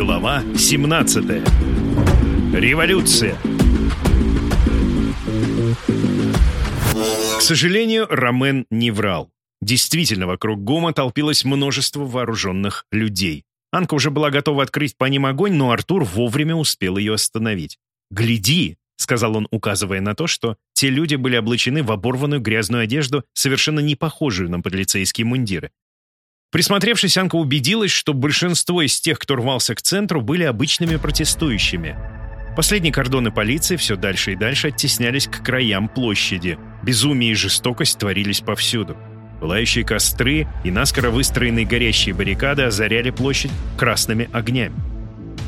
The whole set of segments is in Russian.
Глава 17. Революция. К сожалению, Ромен не врал. Действительно, вокруг Гома толпилось множество вооруженных людей. Анка уже была готова открыть по ним огонь, но Артур вовремя успел ее остановить. «Гляди!» — сказал он, указывая на то, что те люди были облачены в оборванную грязную одежду, совершенно не похожую на полицейские мундиры. Присмотревшись, Анка убедилась, что большинство из тех, кто рвался к центру, были обычными протестующими. Последние кордоны полиции все дальше и дальше оттеснялись к краям площади. Безумие и жестокость творились повсюду. Пылающие костры и наскоро выстроенные горящие баррикады озаряли площадь красными огнями.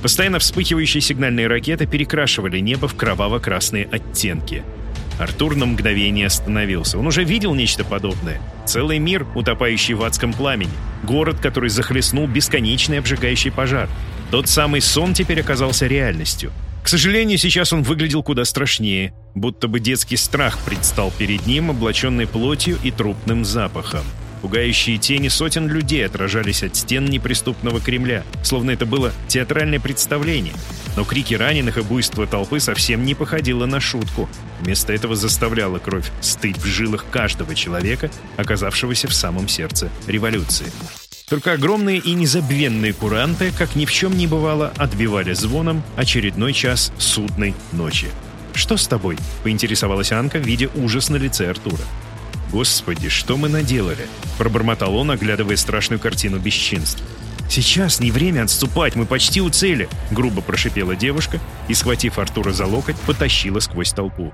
Постоянно вспыхивающие сигнальные ракеты перекрашивали небо в кроваво-красные оттенки – Артур на мгновение остановился. Он уже видел нечто подобное. Целый мир, утопающий в адском пламени. Город, который захлестнул бесконечный обжигающий пожар. Тот самый сон теперь оказался реальностью. К сожалению, сейчас он выглядел куда страшнее, будто бы детский страх предстал перед ним, облаченный плотью и трупным запахом. Пугающие тени сотен людей отражались от стен неприступного Кремля, словно это было театральное представление. Но крики раненых и буйство толпы совсем не походило на шутку. Вместо этого заставляла кровь стыть в жилах каждого человека, оказавшегося в самом сердце революции. Только огромные и незабвенные куранты, как ни в чем не бывало, отбивали звоном очередной час судной ночи. «Что с тобой?» — поинтересовалась Анка, видя ужас на лице Артура. «Господи, что мы наделали?» – пробормотал он, оглядывая страшную картину бесчинств. «Сейчас не время отступать, мы почти у цели!» – грубо прошипела девушка и, схватив Артура за локоть, потащила сквозь толпу.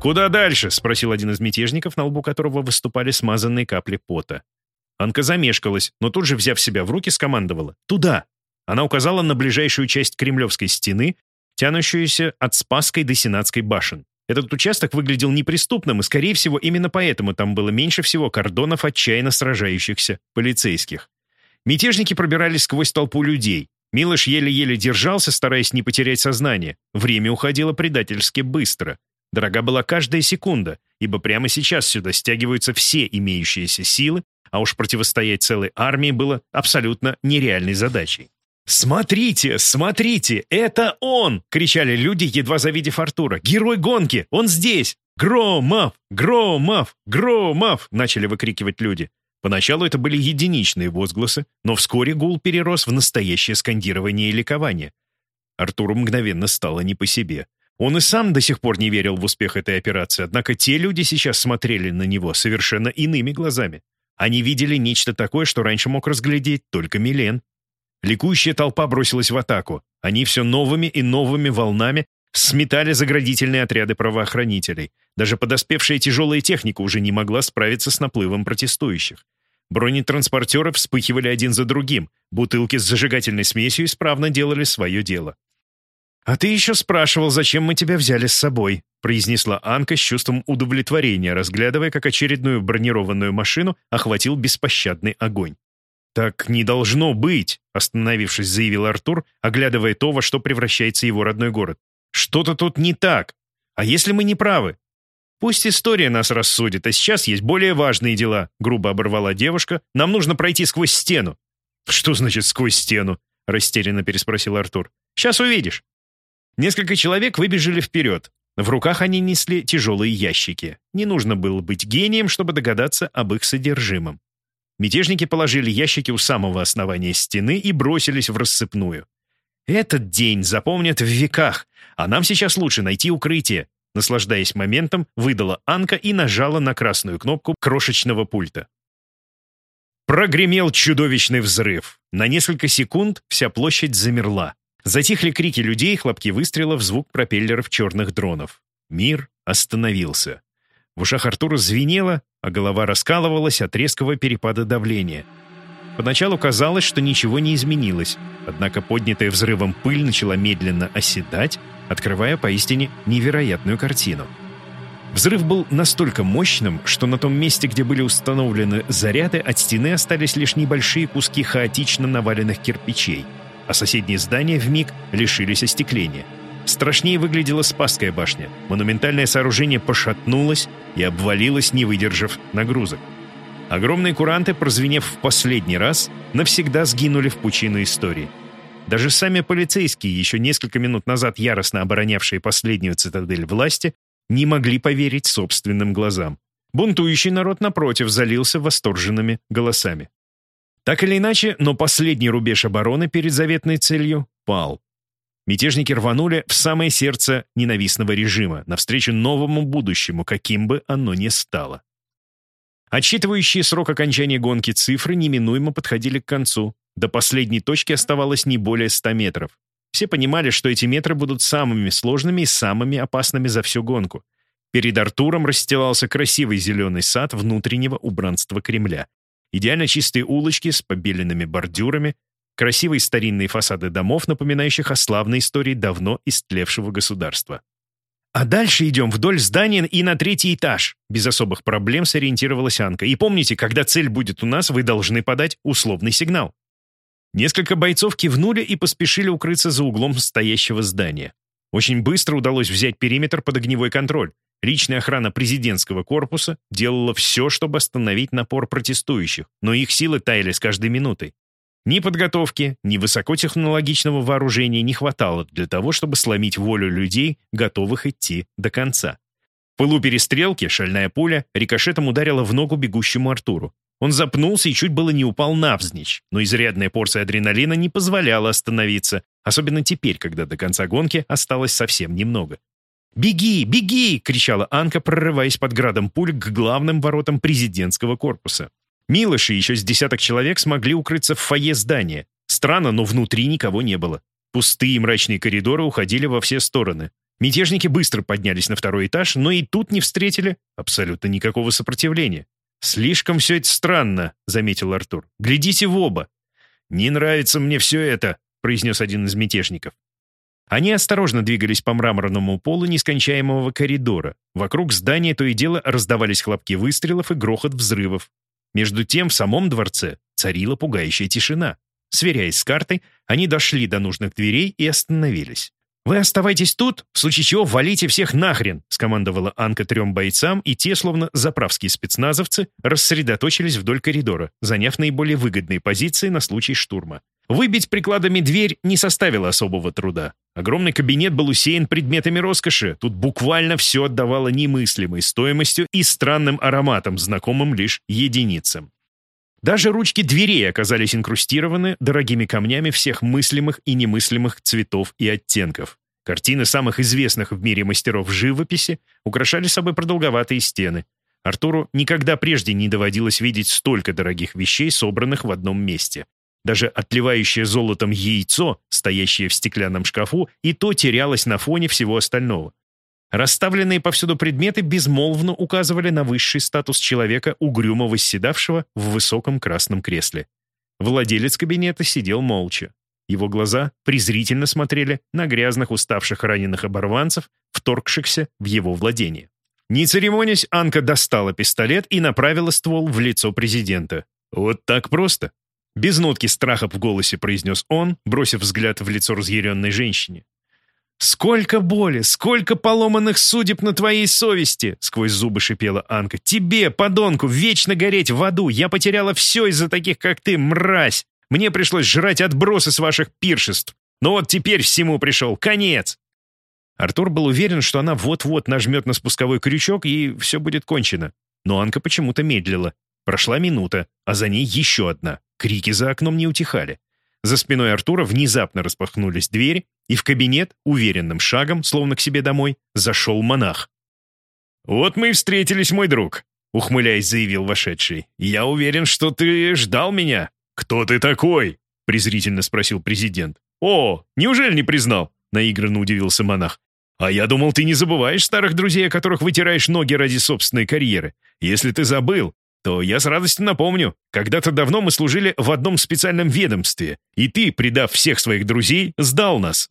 «Куда дальше?» – спросил один из мятежников, на лбу которого выступали смазанные капли пота. Анка замешкалась, но тут же, взяв себя в руки, скомандовала. «Туда!» Она указала на ближайшую часть Кремлевской стены, тянущуюся от Спасской до Сенатской башен. Этот участок выглядел неприступным, и, скорее всего, именно поэтому там было меньше всего кордонов отчаянно сражающихся полицейских. Мятежники пробирались сквозь толпу людей. Милош еле-еле держался, стараясь не потерять сознание. Время уходило предательски быстро. Дорога была каждая секунда, ибо прямо сейчас сюда стягиваются все имеющиеся силы, а уж противостоять целой армии было абсолютно нереальной задачей. «Смотрите, смотрите, это он!» — кричали люди, едва завидев Артура. «Герой гонки! Он здесь! Громов! Громов! Громов!» — начали выкрикивать люди. Поначалу это были единичные возгласы, но вскоре гул перерос в настоящее скандирование и ликование. Артуру мгновенно стало не по себе. Он и сам до сих пор не верил в успех этой операции, однако те люди сейчас смотрели на него совершенно иными глазами. Они видели нечто такое, что раньше мог разглядеть только Милен. Ликующая толпа бросилась в атаку. Они все новыми и новыми волнами сметали заградительные отряды правоохранителей. Даже подоспевшая тяжелая техника уже не могла справиться с наплывом протестующих. Бронетранспортеры вспыхивали один за другим. Бутылки с зажигательной смесью исправно делали свое дело. «А ты еще спрашивал, зачем мы тебя взяли с собой», произнесла Анка с чувством удовлетворения, разглядывая, как очередную бронированную машину охватил беспощадный огонь. «Так не должно быть», — остановившись, заявил Артур, оглядывая то, во что превращается его родной город. «Что-то тут не так. А если мы не правы?» «Пусть история нас рассудит, а сейчас есть более важные дела», — грубо оборвала девушка. «Нам нужно пройти сквозь стену». «Что значит «сквозь стену»?» — растерянно переспросил Артур. «Сейчас увидишь». Несколько человек выбежали вперед. В руках они несли тяжелые ящики. Не нужно было быть гением, чтобы догадаться об их содержимом. Мятежники положили ящики у самого основания стены и бросились в рассыпную. «Этот день запомнят в веках, а нам сейчас лучше найти укрытие», наслаждаясь моментом, выдала Анка и нажала на красную кнопку крошечного пульта. Прогремел чудовищный взрыв. На несколько секунд вся площадь замерла. Затихли крики людей, хлопки выстрелов, звук пропеллеров черных дронов. Мир остановился. В ушах Артура звенело, а голова раскалывалась от резкого перепада давления. Поначалу казалось, что ничего не изменилось, однако поднятая взрывом пыль начала медленно оседать, открывая поистине невероятную картину. Взрыв был настолько мощным, что на том месте, где были установлены заряды, от стены остались лишь небольшие куски хаотично наваленных кирпичей, а соседние здания вмиг лишились остекления. Страшнее выглядела Спасская башня. Монументальное сооружение пошатнулось и обвалилось, не выдержав нагрузок. Огромные куранты, прозвенев в последний раз, навсегда сгинули в пучину истории. Даже сами полицейские, еще несколько минут назад яростно оборонявшие последнюю цитадель власти, не могли поверить собственным глазам. Бунтующий народ, напротив, залился восторженными голосами. Так или иначе, но последний рубеж обороны перед заветной целью пал. Мятежники рванули в самое сердце ненавистного режима, навстречу новому будущему, каким бы оно ни стало. Отсчитывающие срок окончания гонки цифры неминуемо подходили к концу. До последней точки оставалось не более 100 метров. Все понимали, что эти метры будут самыми сложными и самыми опасными за всю гонку. Перед Артуром расстилался красивый зеленый сад внутреннего убранства Кремля. Идеально чистые улочки с побеленными бордюрами, красивые старинные фасады домов, напоминающих о славной истории давно истлевшего государства. «А дальше идем вдоль здания и на третий этаж», без особых проблем сориентировалась Анка. «И помните, когда цель будет у нас, вы должны подать условный сигнал». Несколько бойцов кивнули и поспешили укрыться за углом стоящего здания. Очень быстро удалось взять периметр под огневой контроль. Личная охрана президентского корпуса делала все, чтобы остановить напор протестующих, но их силы таяли с каждой минутой. Ни подготовки, ни высокотехнологичного вооружения не хватало для того, чтобы сломить волю людей, готовых идти до конца. В пылу перестрелки шальная пуля рикошетом ударила в ногу бегущему Артуру. Он запнулся и чуть было не упал навзничь, но изрядная порция адреналина не позволяла остановиться, особенно теперь, когда до конца гонки осталось совсем немного. «Беги, беги!» — кричала Анка, прорываясь под градом пуль к главным воротам президентского корпуса. Милоши еще с десяток человек смогли укрыться в фойе здания. Странно, но внутри никого не было. Пустые мрачные коридоры уходили во все стороны. Мятежники быстро поднялись на второй этаж, но и тут не встретили абсолютно никакого сопротивления. «Слишком все это странно», — заметил Артур. «Глядите в оба». «Не нравится мне все это», — произнес один из мятежников. Они осторожно двигались по мраморному полу нескончаемого коридора. Вокруг здания то и дело раздавались хлопки выстрелов и грохот взрывов. Между тем в самом дворце царила пугающая тишина. Сверяясь с картой, они дошли до нужных дверей и остановились. «Вы оставайтесь тут, в случае чего валите всех нахрен!» скомандовала Анка трем бойцам, и те, словно заправские спецназовцы, рассредоточились вдоль коридора, заняв наиболее выгодные позиции на случай штурма. Выбить прикладами дверь не составило особого труда. Огромный кабинет был усеян предметами роскоши. Тут буквально все отдавало немыслимой стоимостью и странным ароматом, знакомым лишь единицам. Даже ручки дверей оказались инкрустированы дорогими камнями всех мыслимых и немыслимых цветов и оттенков. Картины самых известных в мире мастеров живописи украшали собой продолговатые стены. Артуру никогда прежде не доводилось видеть столько дорогих вещей, собранных в одном месте. Даже отливающее золотом яйцо, стоящее в стеклянном шкафу, и то терялось на фоне всего остального. Расставленные повсюду предметы безмолвно указывали на высший статус человека, угрюмо восседавшего в высоком красном кресле. Владелец кабинета сидел молча. Его глаза презрительно смотрели на грязных, уставших раненых оборванцев, вторгшихся в его владение. Не церемонясь, Анка достала пистолет и направила ствол в лицо президента. Вот так просто. Без нотки страха в голосе произнес он, бросив взгляд в лицо разъяренной женщине. «Сколько боли, сколько поломанных судеб на твоей совести!» — сквозь зубы шипела Анка. «Тебе, подонку, вечно гореть в аду! Я потеряла все из-за таких, как ты, мразь! Мне пришлось жрать отбросы с ваших пиршеств! Но вот теперь всему пришел конец!» Артур был уверен, что она вот-вот нажмет на спусковой крючок, и все будет кончено. Но Анка почему-то медлила. Прошла минута, а за ней еще одна. Крики за окном не утихали. За спиной Артура внезапно распахнулись двери, и в кабинет, уверенным шагом, словно к себе домой, зашел монах. «Вот мы и встретились, мой друг», — ухмыляясь, заявил вошедший. «Я уверен, что ты ждал меня». «Кто ты такой?» — презрительно спросил президент. «О, неужели не признал?» — наигранно удивился монах. «А я думал, ты не забываешь старых друзей, о которых вытираешь ноги ради собственной карьеры. Если ты забыл, то я с радостью напомню, когда-то давно мы служили в одном специальном ведомстве, и ты, предав всех своих друзей, сдал нас.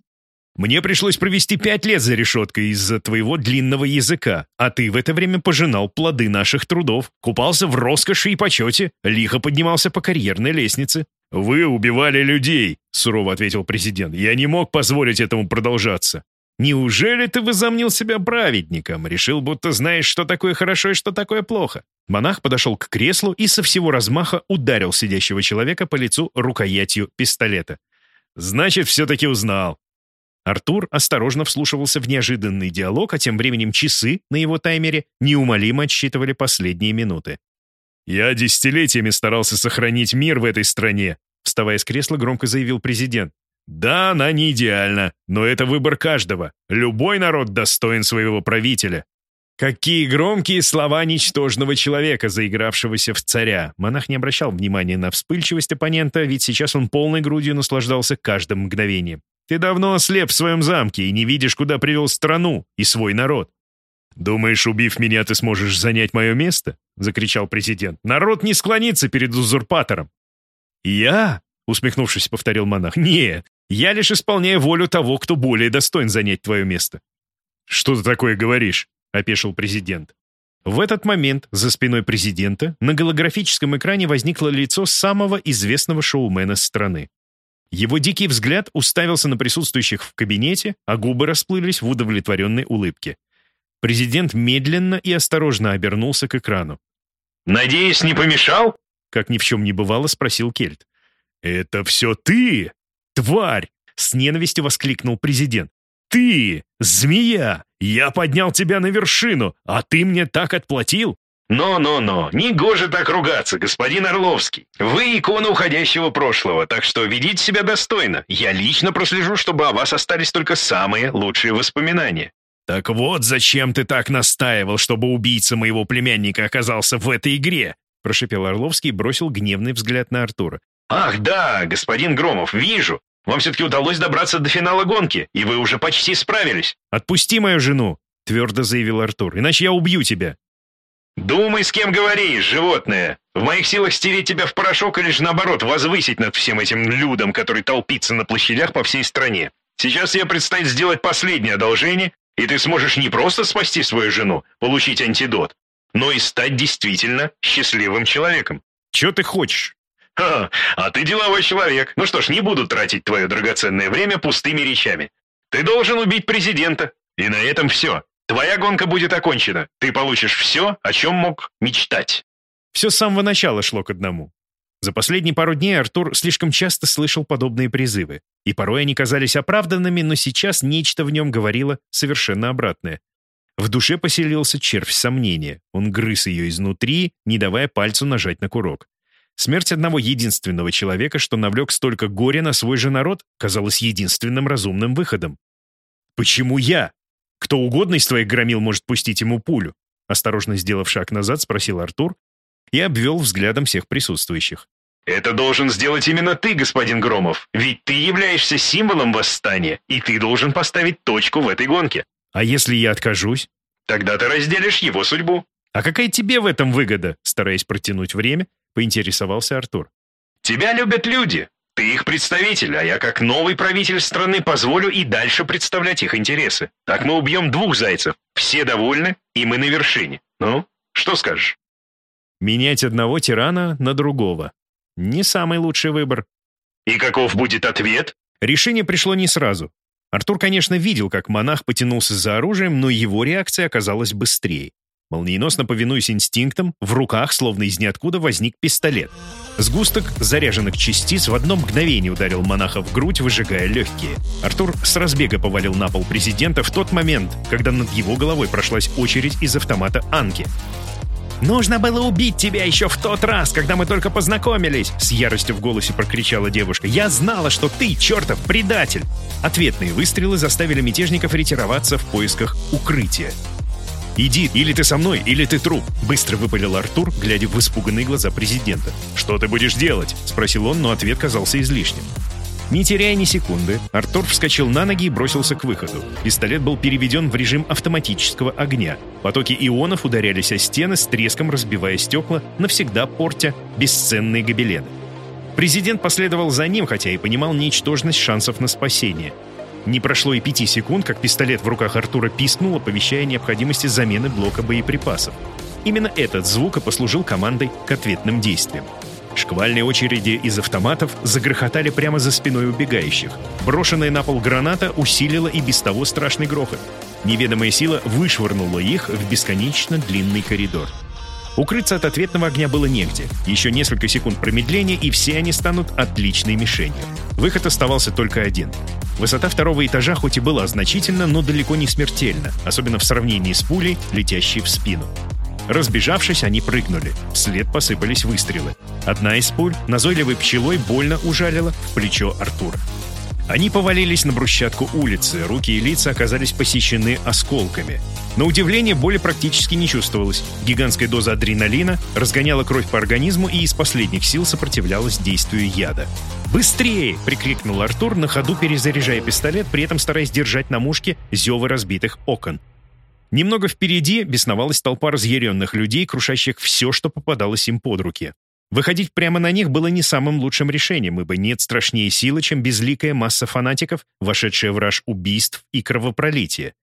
Мне пришлось провести пять лет за решеткой из-за твоего длинного языка, а ты в это время пожинал плоды наших трудов, купался в роскоши и почете, лихо поднимался по карьерной лестнице. «Вы убивали людей», — сурово ответил президент. «Я не мог позволить этому продолжаться». «Неужели ты возомнил себя праведником? Решил, будто знаешь, что такое хорошо и что такое плохо?» Монах подошел к креслу и со всего размаха ударил сидящего человека по лицу рукоятью пистолета. Значит, все-таки узнал. Артур осторожно вслушивался в неожиданный диалог, а тем временем часы на его таймере неумолимо отсчитывали последние минуты. «Я десятилетиями старался сохранить мир в этой стране», вставая с кресла, громко заявил президент. «Да, она не идеальна, но это выбор каждого. Любой народ достоин своего правителя. Какие громкие слова ничтожного человека, заигравшегося в царя. Монах не обращал внимания на вспыльчивость оппонента, ведь сейчас он полной грудью наслаждался каждым мгновением. Ты давно ослеп в своем замке и не видишь, куда привел страну и свой народ. «Думаешь, убив меня, ты сможешь занять мое место?» — закричал президент. «Народ не склонится перед узурпатором». «Я?» — усмехнувшись, повторил монах. «Нет, я лишь исполняю волю того, кто более достоин занять твое место». «Что ты такое говоришь?» — опешил президент. В этот момент за спиной президента на голографическом экране возникло лицо самого известного шоумена страны. Его дикий взгляд уставился на присутствующих в кабинете, а губы расплылись в удовлетворенной улыбке. Президент медленно и осторожно обернулся к экрану. «Надеюсь, не помешал?» Как ни в чем не бывало, спросил Кельт. «Это все ты, тварь!» С ненавистью воскликнул президент. «Ты, змея! Я поднял тебя на вершину, а ты мне так отплатил!» «Но-но-но, не гоже так ругаться, господин Орловский. Вы икона уходящего прошлого, так что ведите себя достойно. Я лично прослежу, чтобы о вас остались только самые лучшие воспоминания». «Так вот зачем ты так настаивал, чтобы убийца моего племянника оказался в этой игре?» прошипел Орловский и бросил гневный взгляд на Артура. «Ах да, господин Громов, вижу. Вам все-таки удалось добраться до финала гонки, и вы уже почти справились». «Отпусти мою жену», — твердо заявил Артур, — «иначе я убью тебя». «Думай, с кем говоришь, животное. В моих силах стереть тебя в порошок или же наоборот возвысить над всем этим людом, который толпится на площадях по всей стране. Сейчас я предстоит сделать последнее одолжение, и ты сможешь не просто спасти свою жену, получить антидот, но и стать действительно счастливым человеком». «Чего ты хочешь?» Ха, а ты деловой человек. Ну что ж, не буду тратить твое драгоценное время пустыми речами. Ты должен убить президента. И на этом все. Твоя гонка будет окончена. Ты получишь все, о чем мог мечтать. Все с самого начала шло к одному. За последние пару дней Артур слишком часто слышал подобные призывы. И порой они казались оправданными, но сейчас нечто в нем говорило совершенно обратное. В душе поселился червь сомнения. Он грыз ее изнутри, не давая пальцу нажать на курок. Смерть одного единственного человека, что навлек столько горя на свой же народ, казалась единственным разумным выходом. «Почему я? Кто угодно из твоих громил может пустить ему пулю?» Осторожно сделав шаг назад, спросил Артур и обвел взглядом всех присутствующих. «Это должен сделать именно ты, господин Громов, ведь ты являешься символом восстания, и ты должен поставить точку в этой гонке». «А если я откажусь?» «Тогда ты разделишь его судьбу». «А какая тебе в этом выгода?» Стараясь протянуть время, — поинтересовался Артур. «Тебя любят люди. Ты их представитель, а я как новый правитель страны позволю и дальше представлять их интересы. Так мы убьем двух зайцев. Все довольны, и мы на вершине. Ну, что скажешь?» «Менять одного тирана на другого. Не самый лучший выбор». «И каков будет ответ?» Решение пришло не сразу. Артур, конечно, видел, как монах потянулся за оружием, но его реакция оказалась быстрее. Молниеносно повинуясь инстинктам, в руках, словно из ниоткуда, возник пистолет. Сгусток заряженных частиц в одно мгновение ударил монаха в грудь, выжигая легкие. Артур с разбега повалил на пол президента в тот момент, когда над его головой прошлась очередь из автомата Анки. «Нужно было убить тебя еще в тот раз, когда мы только познакомились!» С яростью в голосе прокричала девушка. «Я знала, что ты, чертов, предатель!» Ответные выстрелы заставили мятежников ретироваться в поисках укрытия. «Иди, или ты со мной, или ты труп», — быстро выпалил Артур, глядя в испуганные глаза президента. «Что ты будешь делать?» — спросил он, но ответ казался излишним. Не теряя ни секунды, Артур вскочил на ноги и бросился к выходу. Пистолет был переведен в режим автоматического огня. Потоки ионов ударялись о стены, с треском разбивая стекла, навсегда портя бесценные гобелены. Президент последовал за ним, хотя и понимал ничтожность шансов на спасение. Не прошло и пяти секунд, как пистолет в руках Артура пискнул, оповещая необходимости замены блока боеприпасов. Именно этот звук и послужил командой к ответным действиям. Шквальные очереди из автоматов загрохотали прямо за спиной убегающих. Брошенная на пол граната усилила и без того страшный грохот. Неведомая сила вышвырнула их в бесконечно длинный коридор. Укрыться от ответного огня было негде. Еще несколько секунд промедления, и все они станут отличной мишенью. Выход оставался только один. Высота второго этажа хоть и была значительна, но далеко не смертельна, особенно в сравнении с пулей, летящей в спину. Разбежавшись, они прыгнули. Вслед посыпались выстрелы. Одна из пуль назойливой пчелой больно ужалила в плечо Артура. Они повалились на брусчатку улицы, руки и лица оказались посещены осколками. На удивление, боли практически не чувствовалось. Гигантская доза адреналина разгоняла кровь по организму и из последних сил сопротивлялась действию яда. «Быстрее!» — прикрикнул Артур, на ходу перезаряжая пистолет, при этом стараясь держать на мушке зевы разбитых окон. Немного впереди бесновалась толпа разъяренных людей, крушащих все, что попадалось им под руки. Выходить прямо на них было не самым лучшим решением, ибо нет страшнее силы, чем безликая масса фанатиков, вошедшая в раж убийств и кровопролития.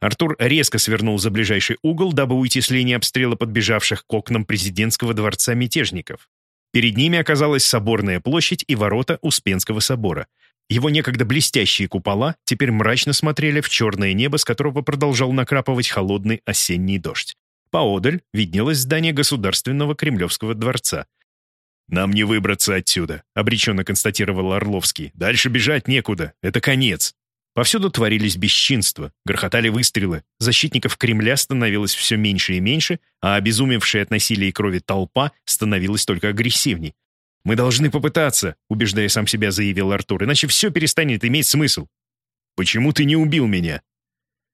Артур резко свернул за ближайший угол, дабы уйти с линии обстрела подбежавших к окнам президентского дворца мятежников. Перед ними оказалась соборная площадь и ворота Успенского собора. Его некогда блестящие купола теперь мрачно смотрели в черное небо, с которого продолжал накрапывать холодный осенний дождь. Поодаль виднелось здание Государственного Кремлевского дворца. «Нам не выбраться отсюда», — обреченно констатировал Орловский. «Дальше бежать некуда. Это конец». Повсюду творились бесчинства, грохотали выстрелы, защитников Кремля становилось все меньше и меньше, а обезумевшая от насилия и крови толпа становилась только агрессивней. «Мы должны попытаться», — убеждая сам себя, заявил Артур, «иначе все перестанет иметь смысл». «Почему ты не убил меня?»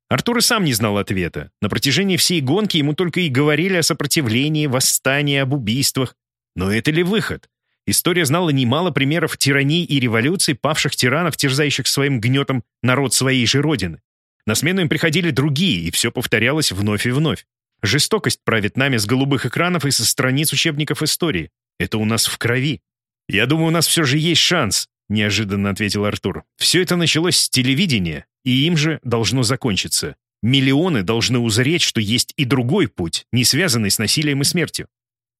Артур и сам не знал ответа. На протяжении всей гонки ему только и говорили о сопротивлении, восстании, об убийствах. Но это ли выход? История знала немало примеров тираний и революций, павших тиранов, терзающих своим гнетом народ своей же родины. На смену им приходили другие, и все повторялось вновь и вновь. Жестокость правит нами с голубых экранов и со страниц учебников истории. Это у нас в крови. Я думаю, у нас все же есть шанс, неожиданно ответил Артур. Все это началось с телевидения, и им же должно закончиться. Миллионы должны узреть, что есть и другой путь, не связанный с насилием и смертью.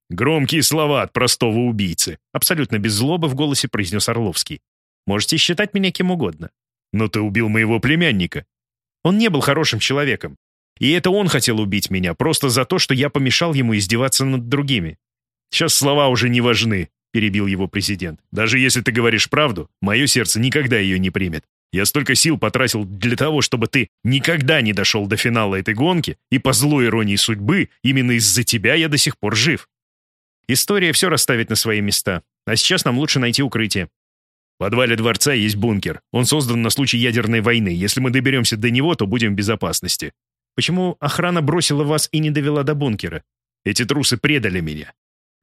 «Громкие слова от простого убийцы», — абсолютно без злобы в голосе произнес Орловский. «Можете считать меня кем угодно. Но ты убил моего племянника. Он не был хорошим человеком. И это он хотел убить меня, просто за то, что я помешал ему издеваться над другими. Сейчас слова уже не важны», — перебил его президент. «Даже если ты говоришь правду, мое сердце никогда ее не примет. Я столько сил потратил для того, чтобы ты никогда не дошел до финала этой гонки, и по злой иронии судьбы, именно из-за тебя я до сих пор жив. История все расставит на свои места. А сейчас нам лучше найти укрытие. В подвале дворца есть бункер. Он создан на случай ядерной войны. Если мы доберемся до него, то будем в безопасности. Почему охрана бросила вас и не довела до бункера? Эти трусы предали меня.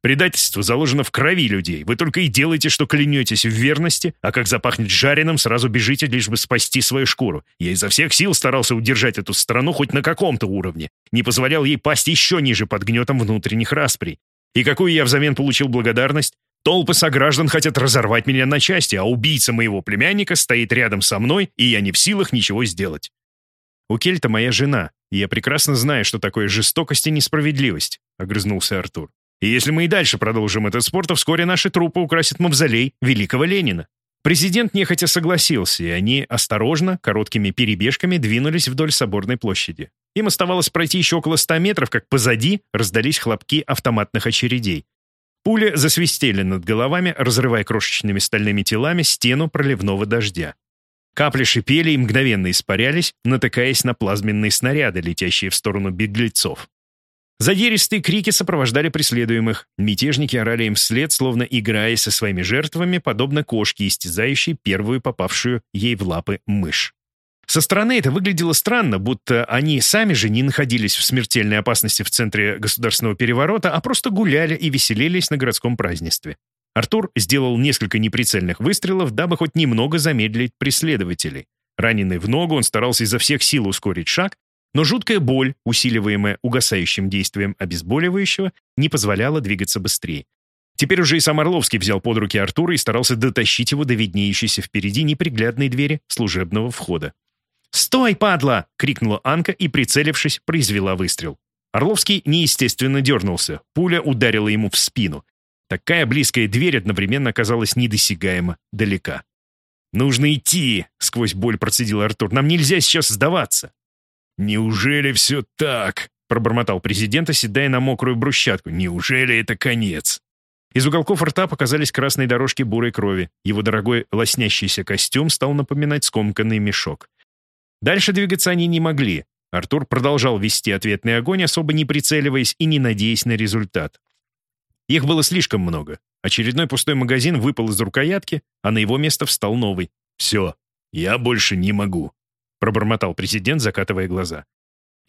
Предательство заложено в крови людей. Вы только и делаете, что клянетесь в верности, а как запахнет жареным, сразу бежите, лишь бы спасти свою шкуру. Я изо всех сил старался удержать эту страну хоть на каком-то уровне. Не позволял ей пасть еще ниже под гнетом внутренних расприй. И какую я взамен получил благодарность? Толпы сограждан хотят разорвать меня на части, а убийца моего племянника стоит рядом со мной, и я не в силах ничего сделать. У Кельта моя жена, и я прекрасно знаю, что такое жестокость и несправедливость», — огрызнулся Артур. «И если мы и дальше продолжим этот спор, то вскоре наши трупы украсят мавзолей великого Ленина». Президент нехотя согласился, и они осторожно, короткими перебежками двинулись вдоль соборной площади. Им оставалось пройти еще около ста метров, как позади раздались хлопки автоматных очередей. Пули засвистели над головами, разрывая крошечными стальными телами стену проливного дождя. Капли шипели и мгновенно испарялись, натыкаясь на плазменные снаряды, летящие в сторону беглецов. Задиристые крики сопровождали преследуемых. Мятежники орали им вслед, словно играя со своими жертвами, подобно кошке, истязающей первую попавшую ей в лапы мышь. Со стороны это выглядело странно, будто они сами же не находились в смертельной опасности в центре государственного переворота, а просто гуляли и веселились на городском празднестве. Артур сделал несколько неприцельных выстрелов, дабы хоть немного замедлить преследователей. Раненый в ногу, он старался изо всех сил ускорить шаг, но жуткая боль, усиливаемая угасающим действием обезболивающего, не позволяла двигаться быстрее. Теперь уже и сам Орловский взял под руки Артура и старался дотащить его до виднеющейся впереди неприглядной двери служебного входа. «Стой, падла!» — крикнула Анка и, прицелившись, произвела выстрел. Орловский неестественно дернулся. Пуля ударила ему в спину. Такая близкая дверь одновременно оказалась недосягаемо далека. «Нужно идти!» — сквозь боль процедил Артур. «Нам нельзя сейчас сдаваться!» «Неужели все так?» — пробормотал президент, оседая на мокрую брусчатку. «Неужели это конец?» Из уголков рта показались красные дорожки бурой крови. Его дорогой лоснящийся костюм стал напоминать скомканный мешок. Дальше двигаться они не могли. Артур продолжал вести ответный огонь, особо не прицеливаясь и не надеясь на результат. Их было слишком много. Очередной пустой магазин выпал из рукоятки, а на его место встал новый. «Все, я больше не могу», — пробормотал президент, закатывая глаза.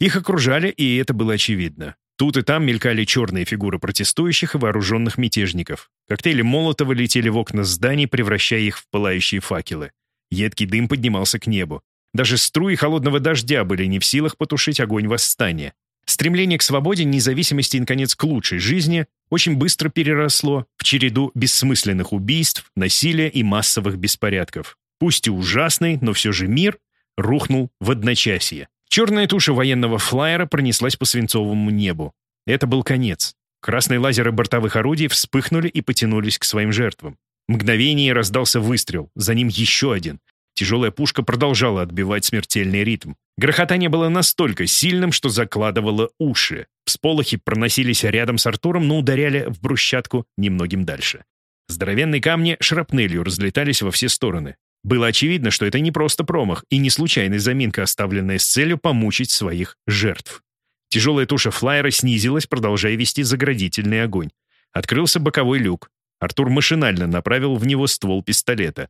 Их окружали, и это было очевидно. Тут и там мелькали черные фигуры протестующих и вооруженных мятежников. Коктейли Молотова летели в окна зданий, превращая их в пылающие факелы. Едкий дым поднимался к небу. Даже струи холодного дождя были не в силах потушить огонь восстания. Стремление к свободе, независимости и, наконец, к лучшей жизни очень быстро переросло в череду бессмысленных убийств, насилия и массовых беспорядков. Пусть и ужасный, но все же мир рухнул в одночасье. Черная туша военного флайера пронеслась по свинцовому небу. Это был конец. Красные лазеры бортовых орудий вспыхнули и потянулись к своим жертвам. Мгновение раздался выстрел, за ним еще один. Тяжелая пушка продолжала отбивать смертельный ритм. Грохотание было настолько сильным, что закладывало уши. Всполохи проносились рядом с Артуром, но ударяли в брусчатку немногим дальше. Здоровенные камни шрапнелью разлетались во все стороны. Было очевидно, что это не просто промах и не случайная заминка, оставленная с целью помучить своих жертв. Тяжелая туша флайера снизилась, продолжая вести заградительный огонь. Открылся боковой люк. Артур машинально направил в него ствол пистолета.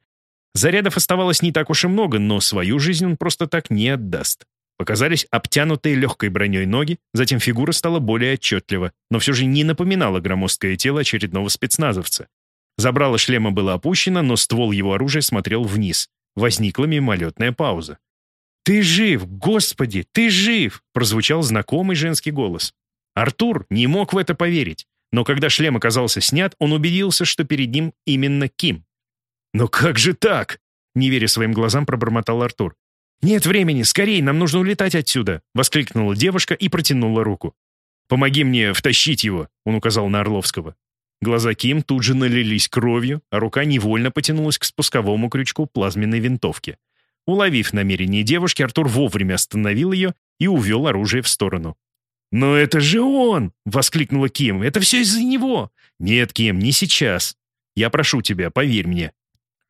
Зарядов оставалось не так уж и много, но свою жизнь он просто так не отдаст. Показались обтянутые легкой броней ноги, затем фигура стала более отчетлива, но все же не напоминала громоздкое тело очередного спецназовца. Забрало шлема было опущено, но ствол его оружия смотрел вниз. Возникла мимолетная пауза. «Ты жив! Господи, ты жив!» прозвучал знакомый женский голос. Артур не мог в это поверить, но когда шлем оказался снят, он убедился, что перед ним именно Ким. «Но как же так?» не веря своим глазам, пробормотал Артур. «Нет времени, скорей, нам нужно улетать отсюда!» воскликнула девушка и протянула руку. «Помоги мне втащить его», — он указал на Орловского. Глаза Ким тут же налились кровью, а рука невольно потянулась к спусковому крючку плазменной винтовки. Уловив намерение девушки, Артур вовремя остановил ее и увел оружие в сторону. «Но это же он!» — воскликнула Ким. «Это все из-за него!» «Нет, Ким, не сейчас. Я прошу тебя, поверь мне».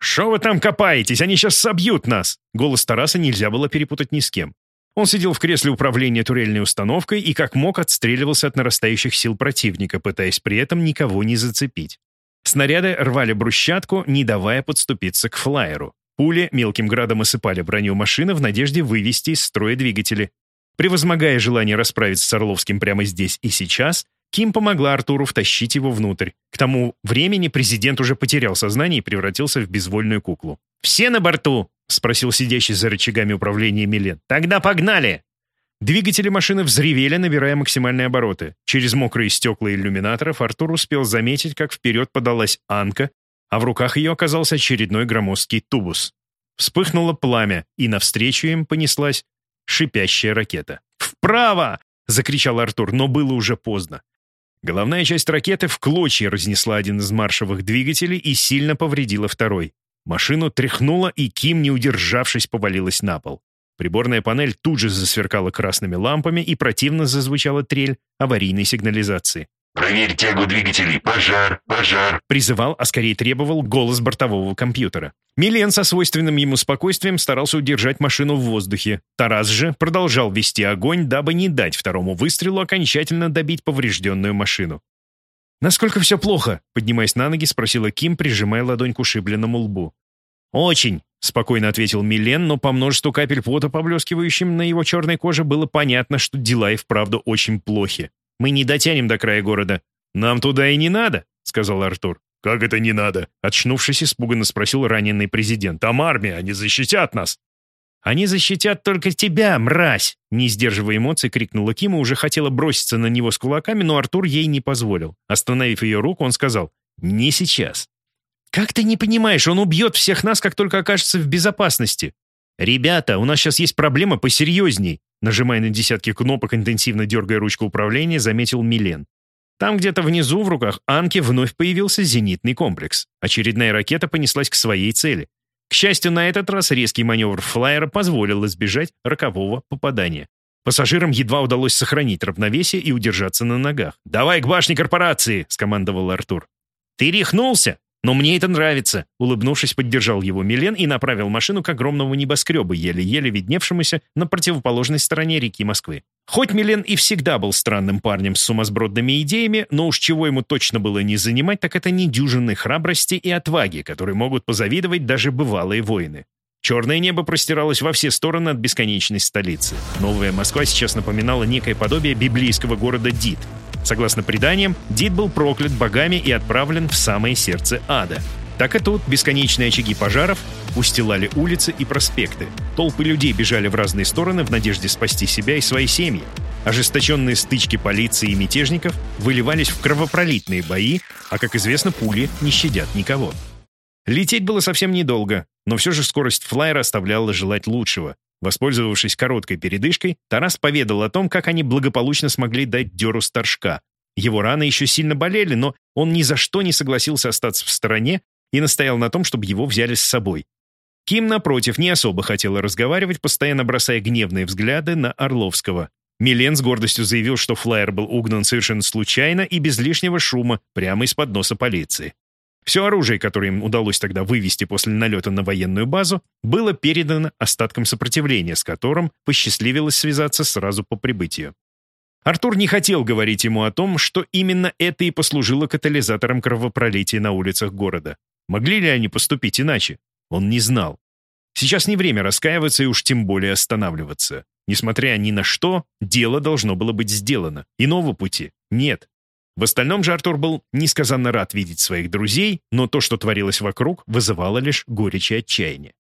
«Что вы там копаетесь? Они сейчас собьют нас!» Голос Тараса нельзя было перепутать ни с кем. Он сидел в кресле управления турельной установкой и как мог отстреливался от нарастающих сил противника, пытаясь при этом никого не зацепить. Снаряды рвали брусчатку, не давая подступиться к флайеру. Пули мелким градом осыпали броню машины в надежде вывести из строя двигатели. Превозмогая желание расправиться с Орловским прямо здесь и сейчас, Ким помогла Артуру втащить его внутрь. К тому времени президент уже потерял сознание и превратился в безвольную куклу. «Все на борту!» — спросил сидящий за рычагами управления Милен. «Тогда погнали!» Двигатели машины взревели, набирая максимальные обороты. Через мокрые стекла иллюминаторов Артур успел заметить, как вперед подалась Анка, а в руках ее оказался очередной громоздкий тубус. Вспыхнуло пламя, и навстречу им понеслась шипящая ракета. «Вправо!» — закричал Артур, но было уже поздно. Головная часть ракеты в клочья разнесла один из маршевых двигателей и сильно повредила второй. Машину тряхнуло, и Ким, не удержавшись, повалилась на пол. Приборная панель тут же засверкала красными лампами и противно зазвучала трель аварийной сигнализации. «Проверь тягу двигателей! Пожар! Пожар!» Призывал, а скорее требовал голос бортового компьютера. Милен со свойственным ему спокойствием старался удержать машину в воздухе. Тарас же продолжал вести огонь, дабы не дать второму выстрелу окончательно добить поврежденную машину. «Насколько все плохо?» — поднимаясь на ноги, спросила Ким, прижимая ладонь к ушибленному лбу. «Очень», — спокойно ответил Милен, но по множеству капель пота, поблескивающим на его черной коже, было понятно, что дела и вправду очень плохи. «Мы не дотянем до края города». «Нам туда и не надо», — сказал Артур. «Как это не надо?» — отшнувшись, испуганно спросил раненый президент. «Там армия, они защитят нас!» «Они защитят только тебя, мразь!» Не сдерживая эмоций, крикнула Кима, уже хотела броситься на него с кулаками, но Артур ей не позволил. Остановив ее руку, он сказал, «Не сейчас». «Как ты не понимаешь, он убьет всех нас, как только окажется в безопасности». «Ребята, у нас сейчас есть проблема посерьезней», нажимая на десятки кнопок, интенсивно дергая ручку управления, заметил Милен. Там где-то внизу в руках Анки вновь появился зенитный комплекс. Очередная ракета понеслась к своей цели. К счастью, на этот раз резкий маневр флайера позволил избежать рокового попадания. Пассажирам едва удалось сохранить равновесие и удержаться на ногах. «Давай к башне корпорации!» — скомандовал Артур. «Ты рехнулся? Но мне это нравится!» Улыбнувшись, поддержал его Милен и направил машину к огромному небоскребу, еле-еле видневшемуся на противоположной стороне реки Москвы. Хоть Милен и всегда был странным парнем с сумасбродными идеями, но уж чего ему точно было не занимать, так это недюжинной храбрости и отваги, которые могут позавидовать даже бывалые воины. Черное небо простиралось во все стороны от бесконечной столицы. Новая Москва сейчас напоминала некое подобие библейского города Дид. Согласно преданиям, Дид был проклят богами и отправлен в самое сердце ада. Так и тут бесконечные очаги пожаров устилали улицы и проспекты. Толпы людей бежали в разные стороны в надежде спасти себя и свои семьи. Ожесточенные стычки полиции и мятежников выливались в кровопролитные бои, а, как известно, пули не щадят никого. Лететь было совсем недолго, но все же скорость флайера оставляла желать лучшего. Воспользовавшись короткой передышкой, Тарас поведал о том, как они благополучно смогли дать дёру старшка. Его раны еще сильно болели, но он ни за что не согласился остаться в стороне и настоял на том, чтобы его взяли с собой. Ким, напротив, не особо хотела разговаривать, постоянно бросая гневные взгляды на Орловского. Милен с гордостью заявил, что флайер был угнан совершенно случайно и без лишнего шума, прямо из-под носа полиции. Все оружие, которое им удалось тогда вывести после налета на военную базу, было передано остаткам сопротивления, с которым посчастливилось связаться сразу по прибытию. Артур не хотел говорить ему о том, что именно это и послужило катализатором кровопролития на улицах города. Могли ли они поступить иначе? Он не знал. Сейчас не время раскаиваться и уж тем более останавливаться. Несмотря ни на что, дело должно было быть сделано. Иного пути нет. В остальном же Артур был несказанно рад видеть своих друзей, но то, что творилось вокруг, вызывало лишь горечь и отчаяние.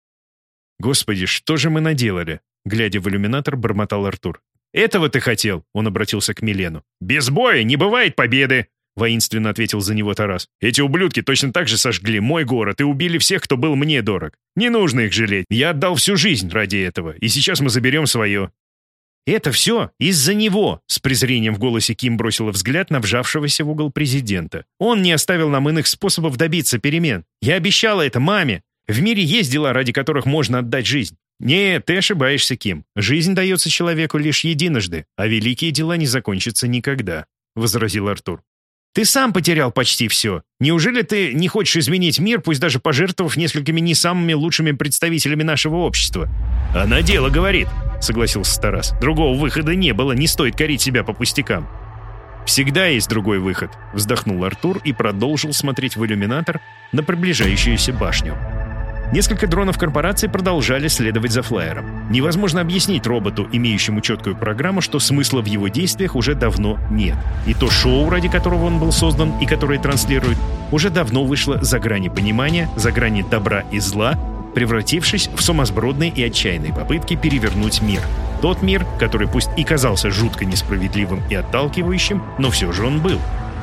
«Господи, что же мы наделали?» Глядя в иллюминатор, бормотал Артур. «Этого ты хотел?» — он обратился к Милену. «Без боя не бывает победы!» — воинственно ответил за него Тарас. «Эти ублюдки точно так же сожгли мой город и убили всех, кто был мне дорог. Не нужно их жалеть. Я отдал всю жизнь ради этого, и сейчас мы заберем свое. «Это все из-за него!» — с презрением в голосе Ким бросила взгляд на вжавшегося в угол президента. «Он не оставил нам иных способов добиться перемен. Я обещала это маме. В мире есть дела, ради которых можно отдать жизнь. «Нет, ты ошибаешься, Ким. Жизнь дается человеку лишь единожды, а великие дела не закончатся никогда», — возразил Артур. «Ты сам потерял почти все. Неужели ты не хочешь изменить мир, пусть даже пожертвовав несколькими не самыми лучшими представителями нашего общества?» «Она дело говорит», — согласился Тарас. «Другого выхода не было, не стоит корить себя по пустякам». «Всегда есть другой выход», — вздохнул Артур и продолжил смотреть в иллюминатор на приближающуюся башню. Несколько дронов корпорации продолжали следовать за флайером. Невозможно объяснить роботу, имеющему четкую программу, что смысла в его действиях уже давно нет. И то шоу, ради которого он был создан и которое транслирует, уже давно вышло за грани понимания, за грани добра и зла, превратившись в сумасбродные и отчаянные попытки перевернуть мир. Тот мир, который пусть и казался жутко несправедливым и отталкивающим, но все же он был.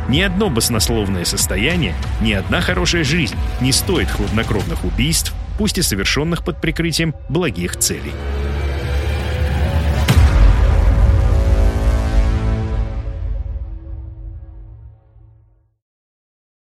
Ни одно баснословное состояние, ни одна хорошая жизнь не стоит хладнокровных убийств, пусть и совершенных под прикрытием благих целей.